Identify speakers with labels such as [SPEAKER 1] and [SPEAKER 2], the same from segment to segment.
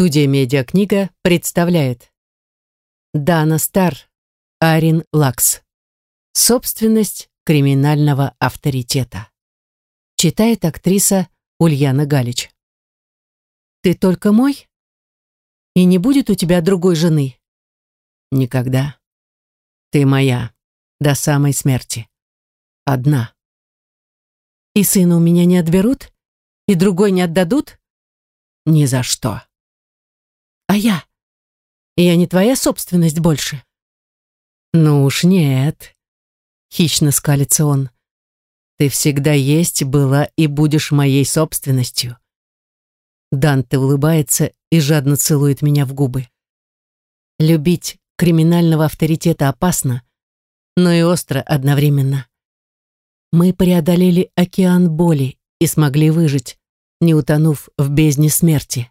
[SPEAKER 1] Студия «Медиакнига» представляет Дана Стар, Арин Лакс. Собственность криминального авторитета. Читает актриса Ульяна Галич. «Ты только мой? И не будет у тебя другой жены?» «Никогда. Ты моя. До самой смерти. Одна». «И сына у меня не отберут? И другой не отдадут?» «Ни за что». А я? Я не твоя собственность больше. Ну уж нет. Хищно скалится он. Ты всегда есть, была и будешь моей собственностью. Данте улыбается и жадно целует меня в губы. Любить криминального авторитета опасно, но и остро одновременно. Мы преодолели океан боли и смогли выжить, не утонув в бездне смерти.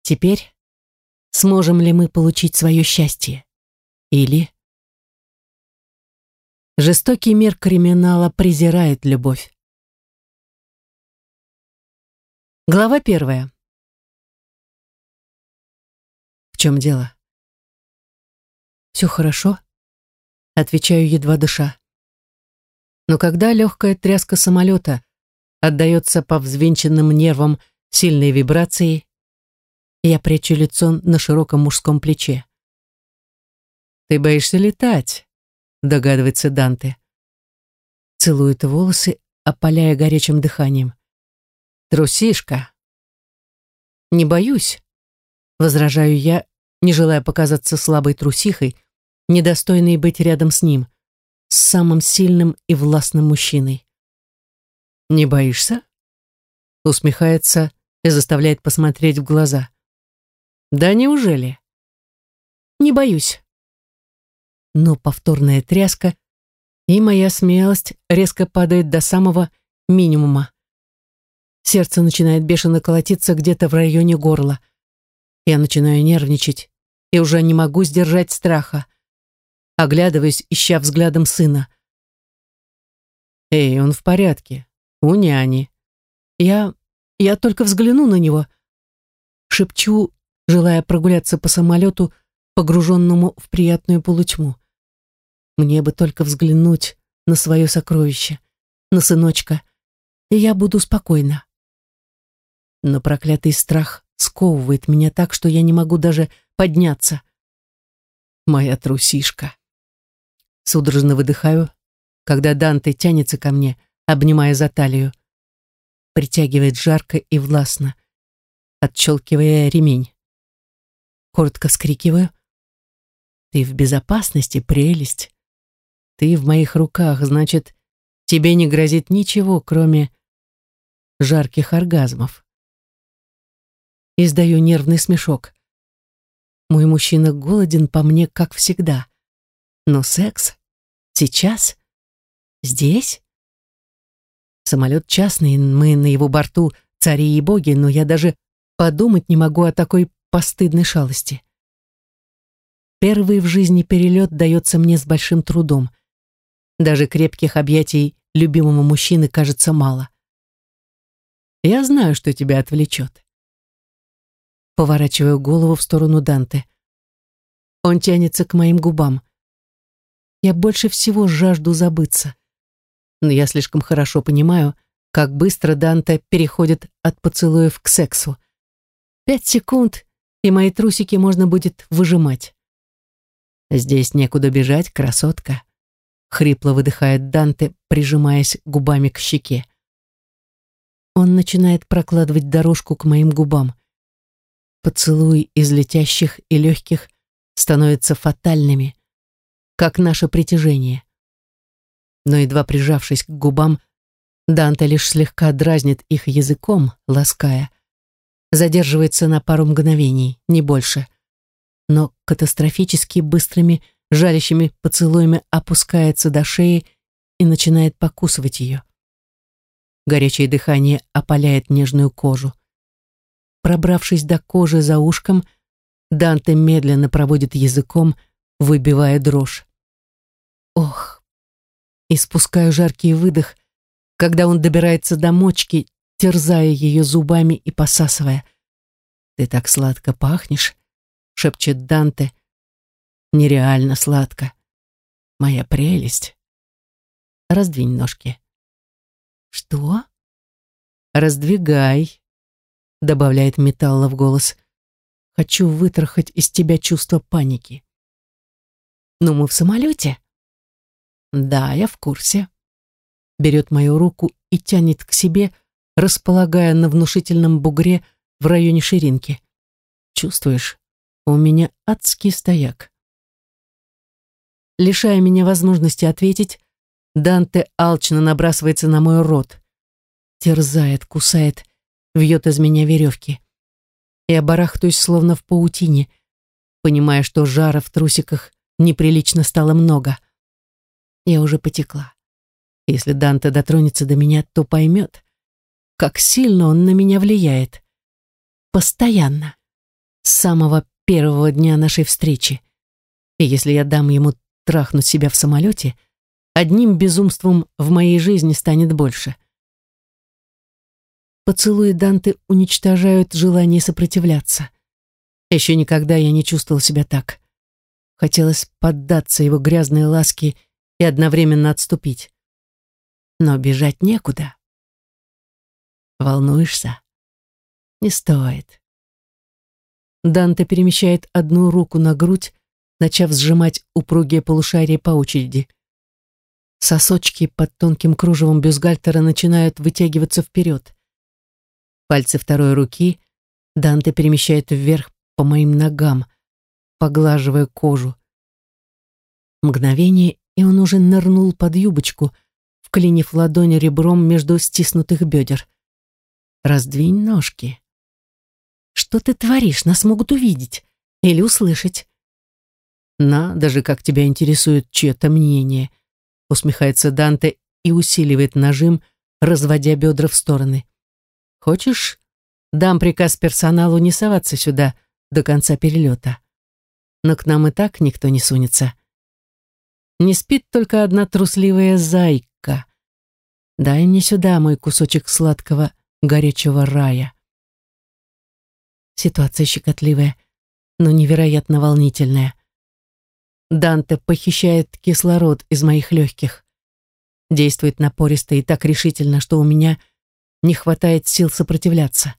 [SPEAKER 1] Теперь Сможем ли мы получить свое счастье? Или... Жестокий мир криминала презирает любовь. Глава первая. В чем дело? Все хорошо? Отвечаю, едва дыша. Но когда легкая тряска самолета отдается по взвинченным нервам сильной вибрацией, я прячу лицо на широком мужском плече. «Ты боишься летать», — догадывается Данте. Целует волосы, опаляя горячим дыханием. «Трусишка». «Не боюсь», — возражаю я, не желая показаться слабой трусихой, недостойной быть рядом с ним, с самым сильным и властным мужчиной. «Не боишься?» усмехается и заставляет посмотреть в глаза. Да неужели? Не боюсь. Но повторная тряска, и моя смелость резко падает до самого минимума. Сердце начинает бешено колотиться где-то в районе горла. Я начинаю нервничать и уже не могу сдержать страха. Оглядываюсь, ища взглядом сына. «Эй, он в порядке. У няни. Я... я только взгляну на него». Шепчу желая прогуляться по самолету, погруженному в приятную полутьму. Мне бы только взглянуть на свое сокровище, на сыночка, и я буду спокойна. Но проклятый страх сковывает меня так, что я не могу даже подняться. Моя трусишка. Судорожно выдыхаю, когда Данте тянется ко мне, обнимая за талию. Притягивает жарко и властно, отщелкивая ремень коротко вскрикиваю. «Ты в безопасности, прелесть. Ты в моих руках, значит, тебе не грозит ничего, кроме жарких оргазмов». Издаю нервный смешок. Мой мужчина голоден по мне, как всегда. Но секс? Сейчас? Здесь? Самолет частный, мы на его борту цари и боги, но я даже подумать не могу о такой постыдной шалости. Первый в жизни перелет дается мне с большим трудом. Даже крепких объятий любимого мужчины кажется мало. Я знаю, что тебя отвлечет. Поворачиваю голову в сторону Данте. Он тянется к моим губам. Я больше всего жажду забыться. Но я слишком хорошо понимаю, как быстро Данте переходит от поцелуев к сексу. Пять секунд, и мои трусики можно будет выжимать. «Здесь некуда бежать, красотка», — хрипло выдыхает Данте, прижимаясь губами к щеке. Он начинает прокладывать дорожку к моим губам. Поцелуи из летящих и легких становятся фатальными, как наше притяжение. Но едва прижавшись к губам, Данте лишь слегка дразнит их языком, лаская, задерживается на пару мгновений, не больше. Но катастрофически быстрыми, жалящими поцелуями опускается до шеи и начинает покусывать ее. Горячее дыхание опаляет нежную кожу. Пробравшись до кожи за ушком, Данте медленно проводит языком, выбивая дрожь. Ох! Испускаю жаркий выдох, когда он добирается до мочки, терзая ее зубами и посасывая. «Ты так сладко пахнешь», — шепчет Данте. «Нереально сладко. Моя прелесть». Раздвинь ножки. «Что?» «Раздвигай», — добавляет металла в голос. «Хочу вытрахать из тебя чувство паники». «Ну, мы в самолете?» «Да, я в курсе». Берет мою руку и тянет к себе, располагая на внушительном бугре в районе ширинки. «Чувствуешь, у меня адский стояк». Лишая меня возможности ответить, Данте алчно набрасывается на мой рот. Терзает, кусает, вьет из меня веревки. Я барахтаюсь, словно в паутине, понимая, что жара в трусиках неприлично стало много. Я уже потекла. Если Данте дотронется до меня, то поймет, как сильно он на меня влияет. Постоянно. С самого первого дня нашей встречи. И если я дам ему трахнуть себя в самолете — одним безумством в моей жизни станет больше. Поцелуи Данте уничтожают желание сопротивляться. Еще никогда я не чувствовал себя так. Хотелось поддаться его грязной ласке и одновременно отступить. Но бежать некуда. Волнуешься? Не стоит. Данте перемещает одну руку на грудь, начав сжимать упругие полушария по очереди. Сосочки под тонким кружевом бюстгальтера начинают вытягиваться вперед. Пальцы второй руки Данте перемещает вверх по моим ногам, поглаживая кожу. Мгновение, и он уже нырнул под юбочку, вклинив ладонь ребром между стиснутых бедер. «Раздвинь ножки». «Что ты творишь? Нас могут увидеть или услышать». «Надо же, как тебя интересует чье-то мнение», усмехается Данте и усиливает нажим, разводя бедра в стороны. Хочешь, дам приказ персоналу не соваться сюда до конца перелета. Но к нам и так никто не сунется. Не спит только одна трусливая зайка. Дай мне сюда мой кусочек сладкого горячего рая. Ситуация щекотливая, но невероятно волнительная. Данте похищает кислород из моих легких. Действует напористо и так решительно, что у меня не хватает сил сопротивляться.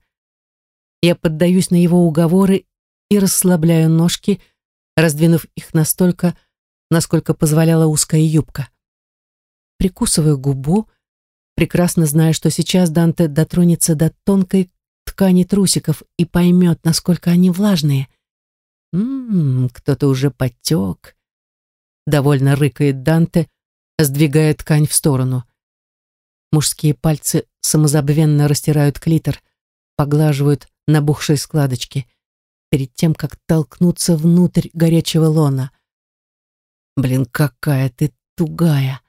[SPEAKER 1] Я поддаюсь на его уговоры и расслабляю ножки, раздвинув их настолько, насколько позволяла узкая юбка. Прикусываю губу, прекрасно зная, что сейчас Данте дотронется до тонкой ткани трусиков и поймет, насколько они влажные. Ммм, кто-то уже подтек, довольно рыкает Данте, сдвигая ткань в сторону. Мужские пальцы самозабвенно растирают клитор, поглаживают набухшие складочки, перед тем, как толкнуться внутрь горячего лона. Блин, какая ты тугая!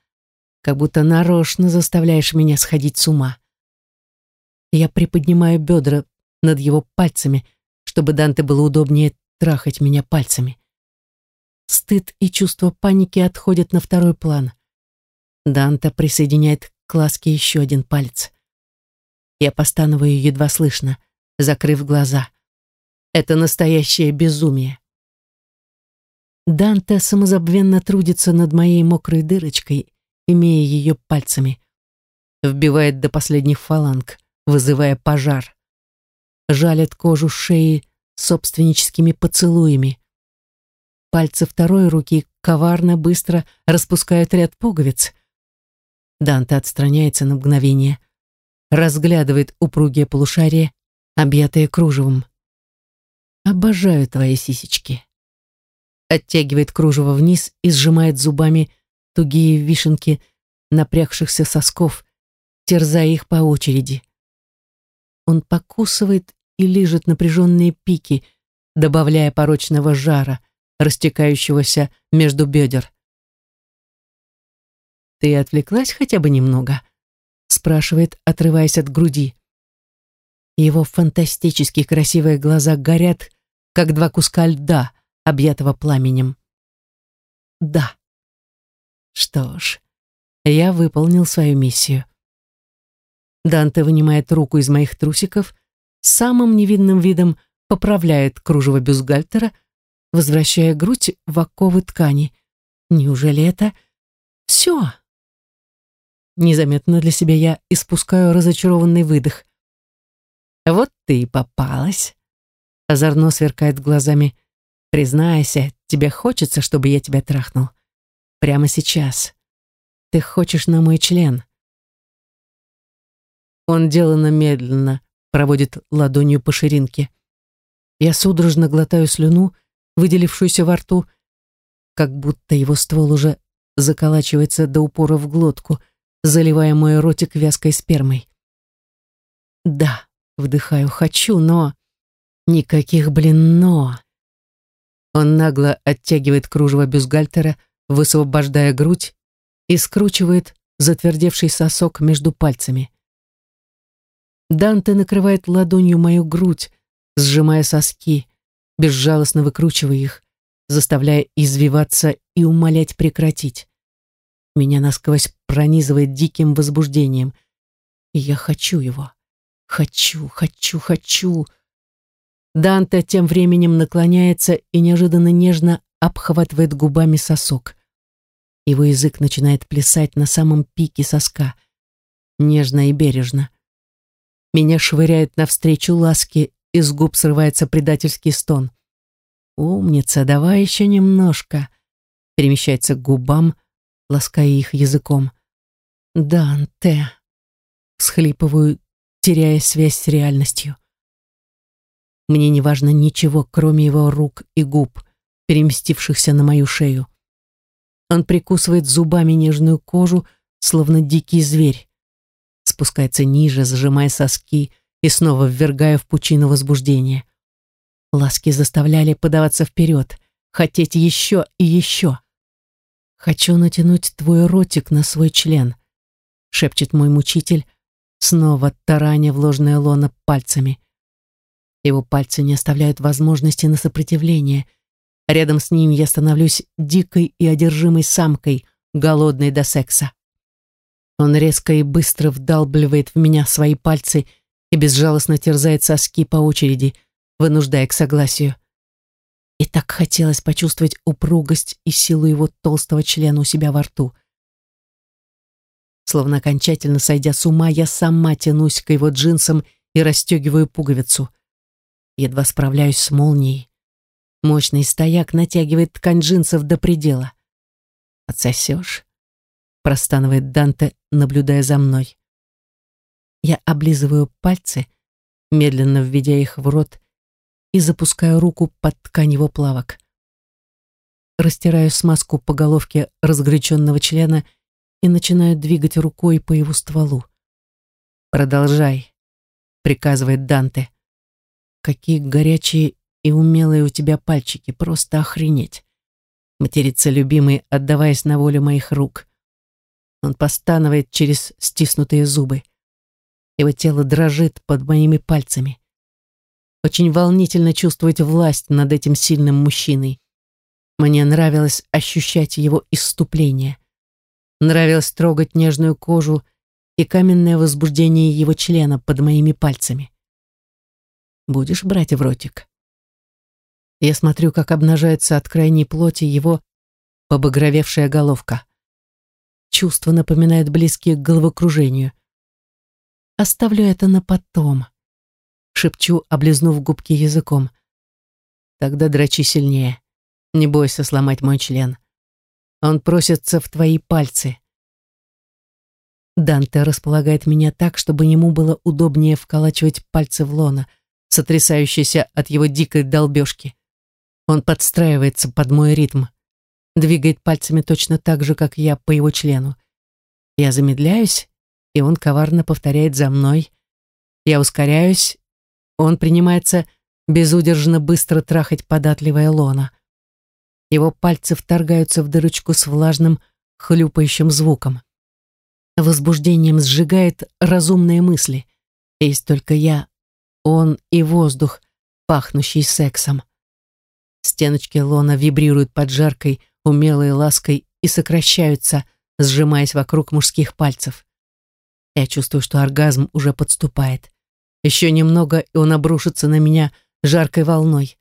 [SPEAKER 1] Как будто нарочно заставляешь меня сходить с ума. Я приподнимаю бедра над его пальцами, чтобы Данте было удобнее трахать меня пальцами. Стыд и чувство паники отходят на второй план. Данта присоединяет к ласке еще один палец. Я постановую едва слышно, закрыв глаза. Это настоящее безумие. Данте самозабвенно трудится над моей мокрой дырочкой, имея ее пальцами. Вбивает до последних фаланг, вызывая пожар. Жалит кожу шеи собственническими поцелуями. Пальцы второй руки коварно быстро распускают ряд пуговиц. Данте отстраняется на мгновение, разглядывает упругие полушария, объятые кружевом. «Обожаю твои сисечки». Оттягивает кружево вниз и сжимает зубами тугие вишенки напрягшихся сосков, терзая их по очереди. Он покусывает и лижет напряженные пики, добавляя порочного жара — растекающегося между бедер. «Ты отвлеклась хотя бы немного?» спрашивает, отрываясь от груди. Его фантастически красивые глаза горят, как два куска льда, объятого пламенем. «Да». Что ж, я выполнил свою миссию. Данте вынимает руку из моих трусиков, самым невинным видом поправляет кружево бюстгальтера, возвращая грудь в оковы ткани. Неужели это все? Незаметно для себя я испускаю разочарованный выдох. «Вот ты и попалась!» Озорно сверкает глазами. «Признайся, тебе хочется, чтобы я тебя трахнул? Прямо сейчас. Ты хочешь на мой член?» Он делано медленно проводит ладонью по ширинке. Я судорожно глотаю слюну, выделившуюся во рту, как будто его ствол уже заколачивается до упора в глотку, заливая мой ротик вязкой спермой. Да, вдыхаю, хочу, но... Никаких, блин, но... Он нагло оттягивает кружево бюстгальтера, высвобождая грудь и скручивает затвердевший сосок между пальцами. Данте накрывает ладонью мою грудь, сжимая соски, безжалостно выкручивая их, заставляя извиваться и умолять прекратить. Меня насквозь пронизывает диким возбуждением. И я хочу его. Хочу, хочу, хочу. Данте тем временем наклоняется и неожиданно нежно обхватывает губами сосок. Его язык начинает плясать на самом пике соска. Нежно и бережно. Меня швыряет навстречу ласки, из губ срывается предательский стон. «Умница, давай еще немножко», перемещается к губам, лаская их языком. «Данте», всхлипываю, теряя связь с реальностью. Мне не важно ничего, кроме его рук и губ, переместившихся на мою шею. Он прикусывает зубами нежную кожу, словно дикий зверь спускается ниже, сжимая соски и снова ввергая в пучину возбуждения. Ласки заставляли подаваться вперед, хотеть еще и еще. «Хочу натянуть твой ротик на свой член», — шепчет мой мучитель, снова тараня в ложное лоно пальцами. Его пальцы не оставляют возможности на сопротивление. Рядом с ним я становлюсь дикой и одержимой самкой, голодной до секса. Он резко и быстро вдалбливает в меня свои пальцы и безжалостно терзает соски по очереди, вынуждая к согласию. И так хотелось почувствовать упругость и силу его толстого члена у себя во рту. Словно окончательно сойдя с ума, я сама тянусь к его джинсам и расстегиваю пуговицу. Едва справляюсь с молнией. Мощный стояк натягивает ткань джинсов до предела. «Отсосешь?» простанывает Данте, наблюдая за мной. Я облизываю пальцы, медленно введя их в рот и запускаю руку под ткань его плавок. Растираю смазку по головке разгоряченного члена и начинаю двигать рукой по его стволу. «Продолжай», — приказывает Данте. «Какие горячие и умелые у тебя пальчики, просто охренеть!» Матерится любимый, отдаваясь на волю моих рук. Он постанывает через стиснутые зубы. Его тело дрожит под моими пальцами. Очень волнительно чувствовать власть над этим сильным мужчиной. Мне нравилось ощущать его исступление. Нравилось трогать нежную кожу и каменное возбуждение его члена под моими пальцами. «Будешь брать в ротик?» Я смотрю, как обнажается от крайней плоти его побагровевшая головка. Чувства напоминают близкие к головокружению. Оставлю это на потом. Шепчу, облизнув губки языком. Тогда дрочи сильнее. Не бойся сломать мой член. Он просится в твои пальцы. Данте располагает меня так, чтобы ему было удобнее вколачивать пальцы в лона, сотрясающиеся от его дикой долбежки. Он подстраивается под мой ритм двигает пальцами точно так же, как я по его члену. Я замедляюсь, и он коварно повторяет за мной. Я ускоряюсь, он принимается безудержно быстро трахать податливое лона. Его пальцы вторгаются в дырочку с влажным, хлюпающим звуком. Возбуждением сжигает разумные мысли. Есть только я, он и воздух, пахнущий сексом. Стеночки лона вибрируют под жаркой, умелой лаской и сокращаются, сжимаясь вокруг мужских пальцев. Я чувствую, что оргазм уже подступает. Еще немного, и он обрушится на меня жаркой волной.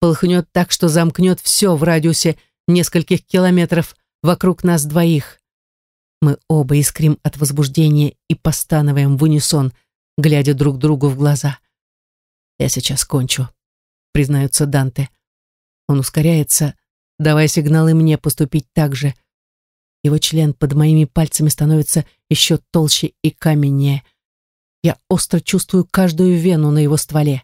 [SPEAKER 1] Полыхнет так, что замкнет все в радиусе нескольких километров вокруг нас двоих. Мы оба искрим от возбуждения и постанываем в унисон, глядя друг другу в глаза. «Я сейчас кончу», — признается Данте. Он ускоряется, давая сигналы мне поступить так же. Его член под моими пальцами становится еще толще и каменнее. Я остро чувствую каждую вену на его стволе.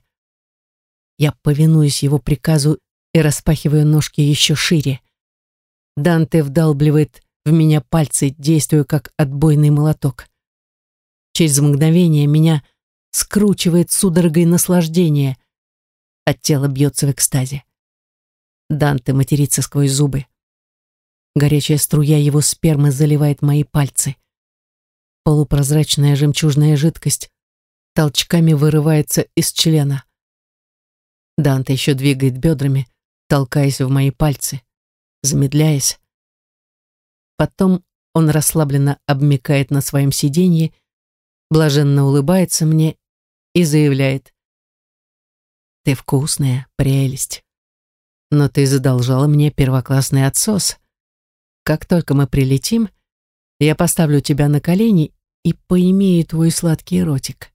[SPEAKER 1] Я повинуюсь его приказу и распахиваю ножки еще шире. Данте вдалбливает в меня пальцы, действуя как отбойный молоток. Через мгновение меня скручивает судорогой наслаждения, а тело бьется в экстазе. Данте матерится сквозь зубы. Горячая струя его спермы заливает мои пальцы. Полупрозрачная жемчужная жидкость толчками вырывается из члена. Данте еще двигает бедрами, толкаясь в мои пальцы, замедляясь. Потом он расслабленно обмикает на своем сиденье, блаженно улыбается мне и заявляет. «Ты вкусная, прелесть» но ты задолжала мне первоклассный отсос. Как только мы прилетим, я поставлю тебя на колени и поимею твой сладкий ротик.